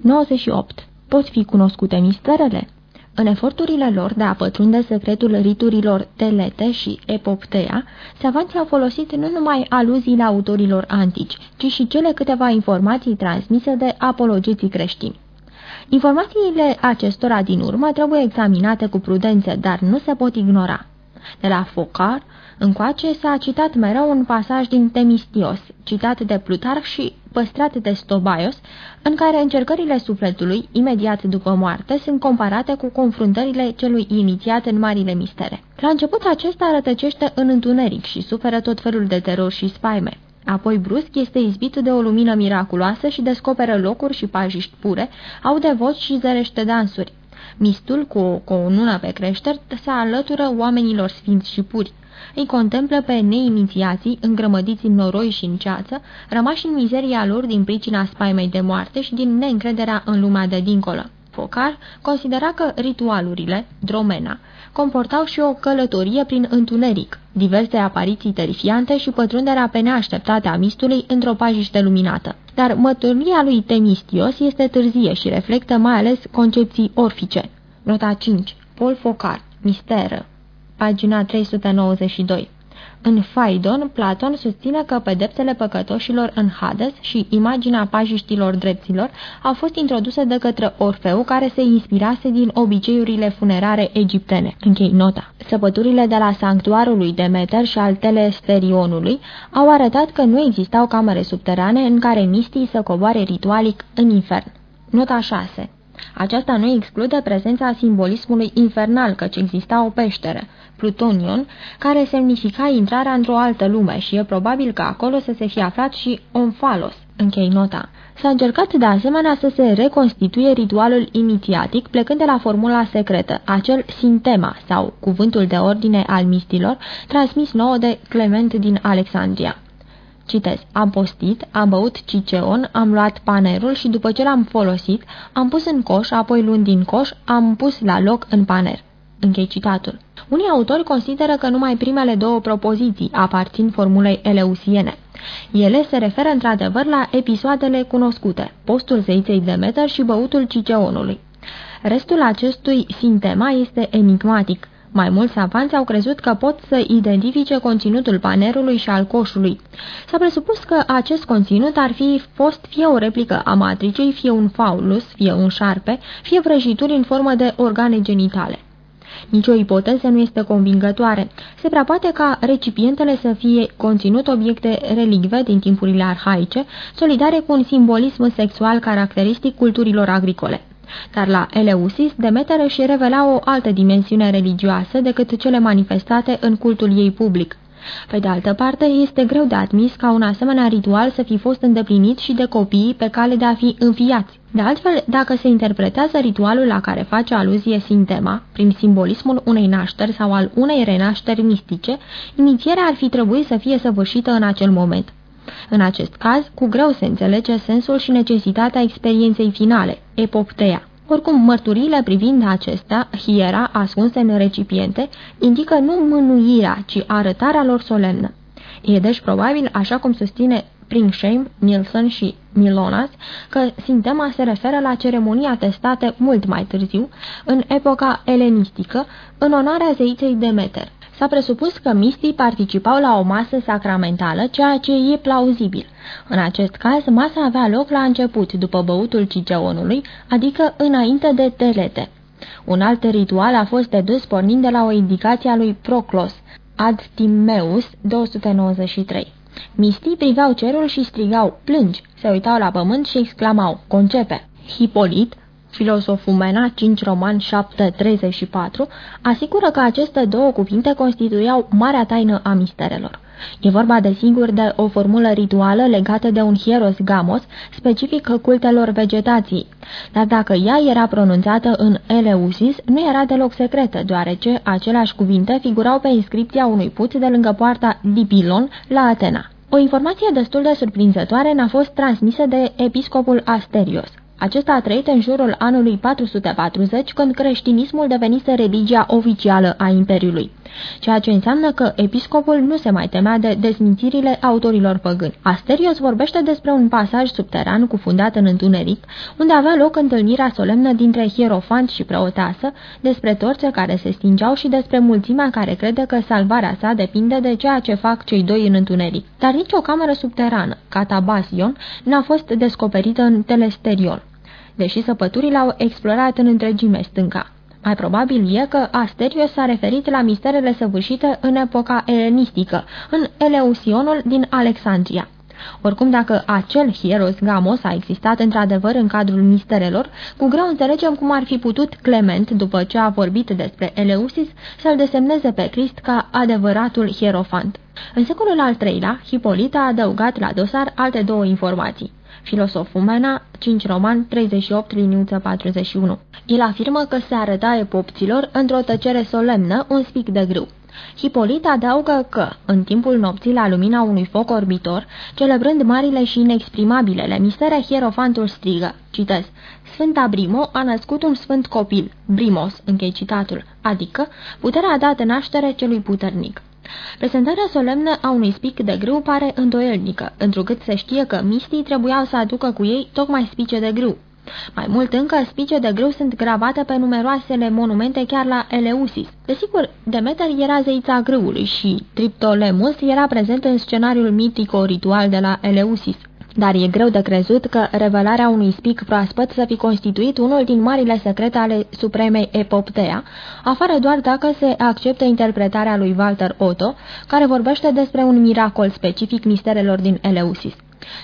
98. Pot fi cunoscute misterele? În eforturile lor de a pătrunde secretul riturilor telete și epoptea, savanții au folosit nu numai aluziile autorilor antici, ci și cele câteva informații transmise de apologeții creștini. Informațiile acestora din urmă trebuie examinate cu prudență, dar nu se pot ignora. De la Focar, încoace, s-a citat mereu un pasaj din Temistios, citat de Plutarh și păstrat de Stobaios, în care încercările sufletului, imediat după moarte, sunt comparate cu confruntările celui inițiat în marile mistere. La început acesta rătăcește în întuneric și suferă tot felul de teror și spaime. Apoi brusc este izbit de o lumină miraculoasă și descoperă locuri și pajiști pure, aude voci și zărește dansuri. Mistul, cu o cunună pe creșteri, se alătură oamenilor sfinți și puri. Îi contemplă pe neinițiații, îngrămădiți în noroi și în ceață, rămași în mizeria lor din pricina spaimei de moarte și din neîncrederea în lumea de dincolo. Focar considera că ritualurile, dromena, comportau și o călătorie prin întuneric, diverse apariții terifiante și pătrunderea pe neașteptate a mistului într-o pajiște luminată. Dar măturia lui Temistios este târzie și reflectă mai ales concepții orfice. Nota 5. Paul Focar. Misteră. Pagina 392 în Faidon, Platon susține că pedepsele păcătoșilor în Hades și imaginea pajiștilor drepților au fost introduse de către Orfeu, care se inspirase din obiceiurile funerare egiptene. Închei nota. Săpăturile de la sanctuarul lui Demeter și al Telesterionului au arătat că nu existau camere subterane în care mistii să coboare ritualic în infern. Nota 6 aceasta nu exclude prezența simbolismului infernal, căci exista o peșteră. Plutonion, care semnifica intrarea într-o altă lume și e probabil că acolo să se fie aflat și Omfalos. Închei nota. S-a încercat de asemenea să se reconstituie ritualul inițiatic plecând de la formula secretă, acel sintema sau cuvântul de ordine al mistilor, transmis nouă de Clement din Alexandria. Citez, am postit, am băut ciceon, am luat panerul și după ce l-am folosit, am pus în coș, apoi luând din coș, am pus la loc în paner. Închei citatul. Unii autori consideră că numai primele două propoziții aparțin formulei eleusiene. Ele se referă într-adevăr la episoadele cunoscute, postul zeiței Demeter și băutul Ciceonului. Restul acestui sintema este enigmatic. Mai mulți savanți au crezut că pot să identifice conținutul panerului și al coșului. S-a presupus că acest conținut ar fi fost fie o replică a matricei, fie un faulus, fie un șarpe, fie vrăjituri în formă de organe genitale. Nicio ipoteză nu este convingătoare. Se prea poate ca recipientele să fie conținut obiecte relicve din timpurile arhaice, solidare cu un simbolism sexual caracteristic culturilor agricole. Dar la Eleusis, Demeter își revela o altă dimensiune religioasă decât cele manifestate în cultul ei public. Pe de altă parte, este greu de admis ca un asemenea ritual să fi fost îndeplinit și de copiii pe cale de a fi înfiați. De altfel, dacă se interpretează ritualul la care face aluzie Sintema, prin simbolismul unei nașteri sau al unei renașteri mistice, inițierea ar fi trebuit să fie săvârșită în acel moment. În acest caz, cu greu se înțelege sensul și necesitatea experienței finale, epopteia. Oricum, mărturiile privind acestea, hiera, ascunse în recipiente, indică nu mânuirea, ci arătarea lor solemnă. E deci probabil, așa cum susține Shame, Nilsson și Milonas, că sintema se referă la ceremonii atestate mult mai târziu, în epoca elenistică, în onoarea zeiței Demeter. S-a presupus că mistii participau la o masă sacramentală, ceea ce e plauzibil. În acest caz, masa avea loc la început, după băutul ciceonului, adică înainte de telete. Un alt ritual a fost dedus pornind de la o indicație a lui Proclos, Ad Timmeus 293. Mistii priveau cerul și strigau, plângi, se uitau la pământ și exclamau, concepe. Hipolit, filosoful Mena 5 Roman 734, asigură că aceste două cuvinte constituiau marea taină a misterelor. E vorba de sigur de o formulă rituală legată de un hieros gamos, specific cultelor vegetației. Dar dacă ea era pronunțată în Eleusis, nu era deloc secretă, deoarece aceleași cuvinte figurau pe inscripția unui puț de lângă poarta Dipilon la Atena. O informație destul de surprinzătoare n-a fost transmisă de episcopul Asterios. Acesta a trăit în jurul anului 440, când creștinismul devenise religia oficială a Imperiului, ceea ce înseamnă că episcopul nu se mai temea de desmințirile autorilor păgâni. Asterios vorbește despre un pasaj subteran cufundat în întuneric, unde avea loc întâlnirea solemnă dintre hierofant și preoteasă, despre torțe care se stingeau și despre mulțimea care crede că salvarea sa depinde de ceea ce fac cei doi în întuneric. Dar nici o cameră subterană, catabasion, n-a fost descoperită în telesterion deși săpăturile au explorat în întregime stânca. Mai probabil e că Asterios s-a referit la misterele săvârșite în epoca elenistică, în Eleusionul din Alexandria. Oricum, dacă acel Hieros Gamos a existat într-adevăr în cadrul misterelor, cu greu înțelegem cum ar fi putut Clement, după ce a vorbit despre Eleusis, să-l desemneze pe Crist ca adevăratul hierofant. În secolul al III-lea, Hipolita a adăugat la dosar alte două informații. Filosoful Mena, 5 roman, 38, liniuță 41. El afirmă că se arăta epopților, într-o tăcere solemnă, un spic de grâu. Hipolit adaugă că, în timpul nopții la lumina unui foc orbitor, celebrând marile și inexprimabilele mistere, hierofantul strigă, citez, Sfânta Brimo a născut un sfânt copil, Brimos, închei citatul, adică puterea a dat naștere celui puternic. Prezentarea solemnă a unui spic de grâu pare îndoielnică, întrucât se știe că mistii trebuiau să aducă cu ei tocmai spice de grâu. Mai mult încă, spice de grâu sunt gravate pe numeroasele monumente chiar la Eleusis. Desigur, Demeter era zeița grâului și Triptolemus era prezent în scenariul mitico-ritual de la Eleusis. Dar e greu de crezut că revelarea unui spic proaspăt să fi constituit unul din marile secrete ale supremei epoptea, afară doar dacă se acceptă interpretarea lui Walter Otto, care vorbește despre un miracol specific misterelor din Eleusis.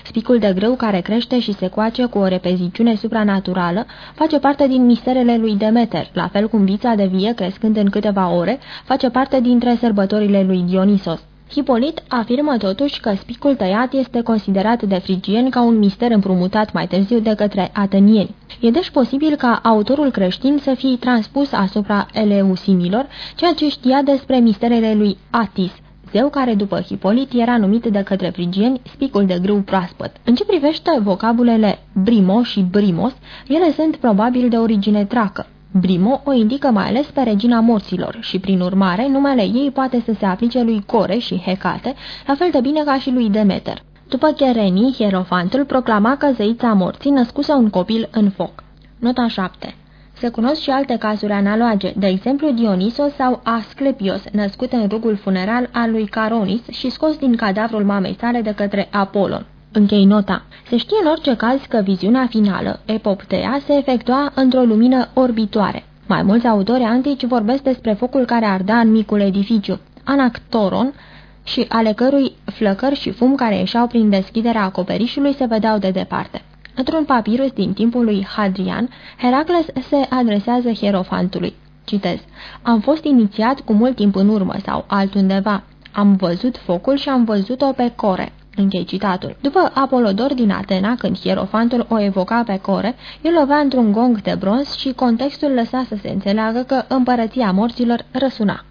Spicul de grâu care crește și se coace cu o repeziciune supranaturală face parte din misterele lui Demeter, la fel cum vița de vie crescând în câteva ore face parte dintre sărbătorile lui Dionisos. Hipolit afirmă totuși că spicul tăiat este considerat de frigieni ca un mister împrumutat mai târziu de către atenieni. E deci posibil ca autorul creștin să fie transpus asupra eleusimilor ceea ce știa despre misterele lui Atis, zeu care după Hipolit era numit de către frigieni spicul de grâu proaspăt. În ce privește vocabulele brimo și brimos, ele sunt probabil de origine tracă. Brimo o indică mai ales pe regina morților și, prin urmare, numele ei poate să se aplice lui Core și Hecate, la fel de bine ca și lui Demeter. După Chereni, hierofantul proclama că zeița morții născuse un copil în foc. Nota 7 se cunosc și alte cazuri analoge, de exemplu Dionisos sau Asclepios, născut în rugul funeral al lui Caronis și scos din cadavrul mamei sale de către Apolon. Închei nota. Se știe în orice caz că viziunea finală, epoptea, se efectua într-o lumină orbitoare. Mai mulți autori antici vorbesc despre focul care ardea în micul edificiu, Anactoron, și ale cărui flăcări și fum care ieșeau prin deschiderea acoperișului se vedeau de departe. Într-un papirus din timpul lui Hadrian, Heracles se adresează hierofantului. Citez. Am fost inițiat cu mult timp în urmă sau altundeva. Am văzut focul și am văzut-o pe core. Închei citatul. După Apolodor din Atena, când hierofantul o evoca pe core, el lovea într-un gong de bronz și contextul lăsa să se înțeleagă că împărăția morților răsuna.